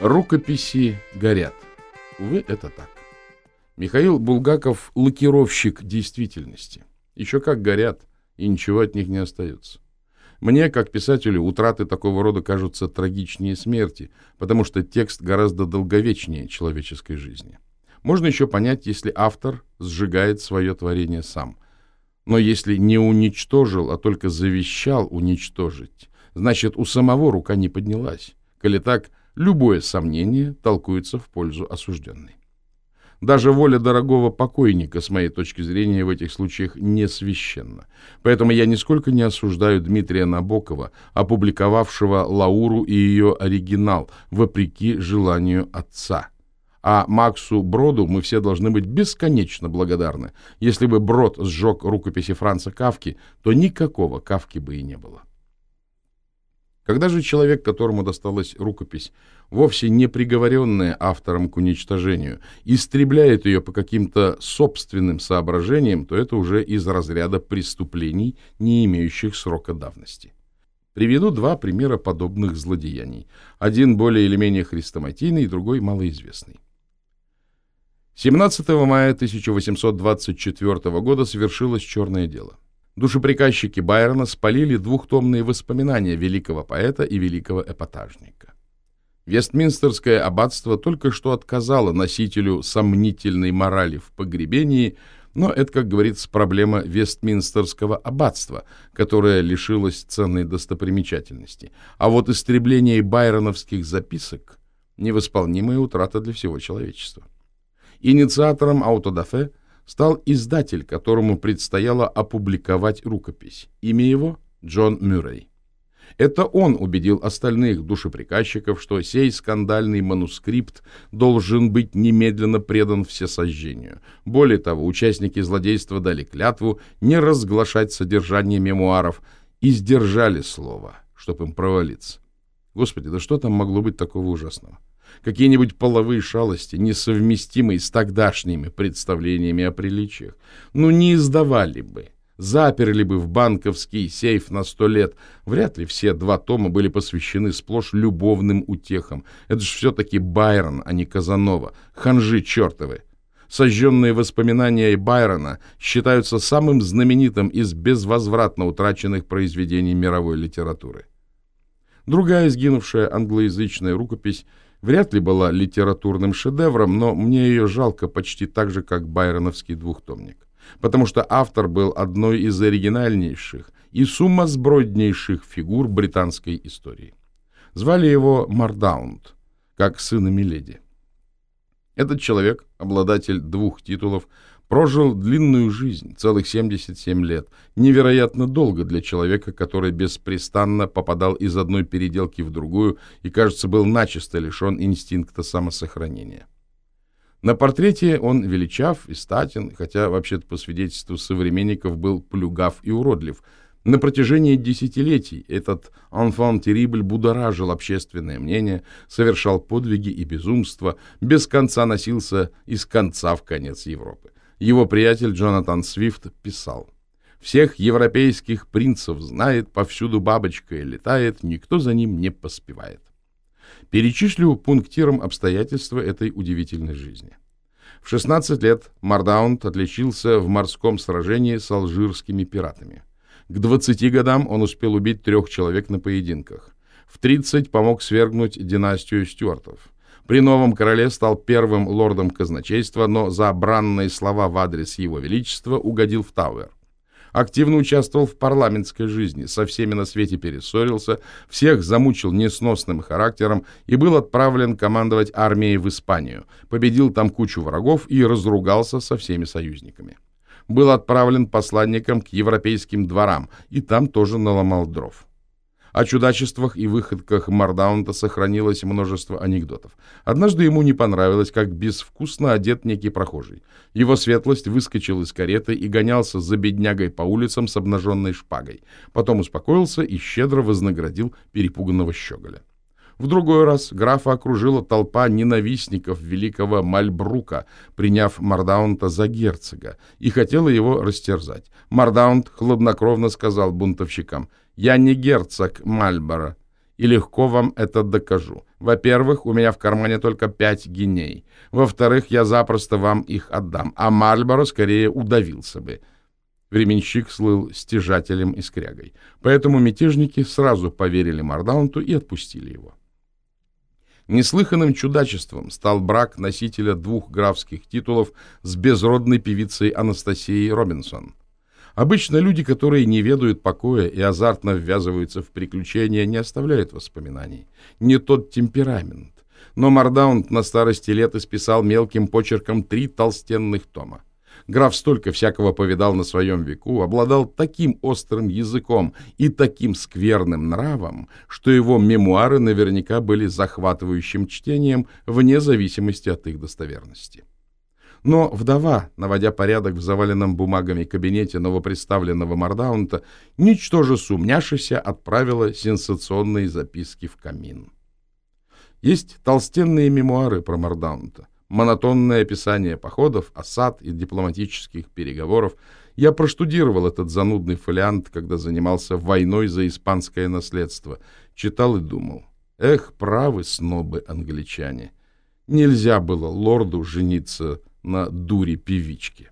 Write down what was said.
Рукописи горят. Увы, это так. Михаил Булгаков – лакировщик действительности. Еще как горят, и ничего от них не остается. Мне, как писателю, утраты такого рода кажутся трагичнее смерти, потому что текст гораздо долговечнее человеческой жизни. Можно еще понять, если автор сжигает свое творение сам. Но если не уничтожил, а только завещал уничтожить, значит, у самого рука не поднялась. Коли так, любое сомнение толкуется в пользу осужденной. Даже воля дорогого покойника, с моей точки зрения, в этих случаях не священна. Поэтому я нисколько не осуждаю Дмитрия Набокова, опубликовавшего Лауру и ее оригинал, вопреки желанию отца. А Максу Броду мы все должны быть бесконечно благодарны. Если бы Брод сжег рукописи Франца Кавки, то никакого Кавки бы и не было. Когда же человек, которому досталась рукопись, вовсе не приговоренная автором к уничтожению, истребляет ее по каким-то собственным соображениям, то это уже из разряда преступлений, не имеющих срока давности. Приведу два примера подобных злодеяний. Один более или менее хрестоматийный, другой малоизвестный. 17 мая 1824 года совершилось черное дело – Душеприказчики Байрона спалили двухтомные воспоминания великого поэта и великого эпатажника. Вестминстерское аббатство только что отказало носителю сомнительной морали в погребении, но это, как говорится, проблема Вестминстерского аббатства, которое лишилось ценной достопримечательности. А вот истребление байроновских записок – невосполнимая утрата для всего человечества. Инициатором аутодафе стал издатель, которому предстояло опубликовать рукопись. Имя его – Джон Мюррей. Это он убедил остальных душеприказчиков, что сей скандальный манускрипт должен быть немедленно предан всесожжению. Более того, участники злодейства дали клятву не разглашать содержание мемуаров и сдержали слово, чтобы им провалиться. Господи, да что там могло быть такого ужасного? Какие-нибудь половые шалости, несовместимые с тогдашними представлениями о приличиях. Ну, не издавали бы, заперли бы в банковский сейф на сто лет. Вряд ли все два тома были посвящены сплошь любовным утехам. Это же все-таки Байрон, а не Казанова. Ханжи чертовы. Сожженные воспоминания Байрона считаются самым знаменитым из безвозвратно утраченных произведений мировой литературы. Другая сгинувшая англоязычная рукопись вряд ли была литературным шедевром, но мне ее жалко почти так же, как байроновский двухтомник, потому что автор был одной из оригинальнейших и сумасброднейших фигур британской истории. Звали его Мардаунд, как сына Миледи. Этот человек, обладатель двух титулов, Прожил длинную жизнь, целых 77 лет, невероятно долго для человека, который беспрестанно попадал из одной переделки в другую и, кажется, был начисто лишен инстинкта самосохранения. На портрете он величав и статен, хотя, вообще-то, по свидетельству современников, был плюгав и уродлив. На протяжении десятилетий этот «enfant terrible» будоражил общественное мнение, совершал подвиги и безумства, без конца носился из конца в конец Европы. Его приятель Джонатан Свифт писал, «Всех европейских принцев знает, повсюду бабочка и летает, никто за ним не поспевает». Перечислю пунктиром обстоятельства этой удивительной жизни. В 16 лет Мардаунд отличился в морском сражении с алжирскими пиратами. К 20 годам он успел убить трех человек на поединках. В 30 помог свергнуть династию стюартов. При новом короле стал первым лордом казначейства, но за бранные слова в адрес его величества угодил в Тауэр. Активно участвовал в парламентской жизни, со всеми на свете перессорился, всех замучил несносным характером и был отправлен командовать армией в Испанию, победил там кучу врагов и разругался со всеми союзниками. Был отправлен посланником к европейским дворам и там тоже наломал дров. О чудачествах и выходках Мардаунта сохранилось множество анекдотов. Однажды ему не понравилось, как безвкусно одет некий прохожий. Его светлость выскочил из кареты и гонялся за беднягой по улицам с обнаженной шпагой. Потом успокоился и щедро вознаградил перепуганного щеголя. В другой раз графа окружила толпа ненавистников великого Мальбрука, приняв Мардаунта за герцога, и хотела его растерзать. Мардаунт хладнокровно сказал бунтовщикам — я не герцог Мальборо, и легко вам это докажу. Во-первых, у меня в кармане только пять геней. Во-вторых, я запросто вам их отдам, а Мальборо скорее удавился бы. Временщик слыл стяжателем и скрягой. Поэтому мятежники сразу поверили Мардаунту и отпустили его. Неслыханным чудачеством стал брак носителя двух графских титулов с безродной певицей Анастасией Робинсон. Обычно люди, которые не ведают покоя и азартно ввязываются в приключения, не оставляют воспоминаний. Не тот темперамент. Но Мардаунд на старости лет исписал мелким почерком три толстенных тома. Граф столько всякого повидал на своем веку, обладал таким острым языком и таким скверным нравом, что его мемуары наверняка были захватывающим чтением вне зависимости от их достоверности. Но вдова, наводя порядок в заваленном бумагами кабинете новопредставленного Мардаунта, ничтоже сумняшися, отправила сенсационные записки в камин. Есть толстенные мемуары про Мардаунта, монотонное описание походов, осад и дипломатических переговоров. Я проштудировал этот занудный фолиант, когда занимался войной за испанское наследство. Читал и думал. Эх, правы снобы-англичане. Нельзя было лорду жениться на дуре певичке.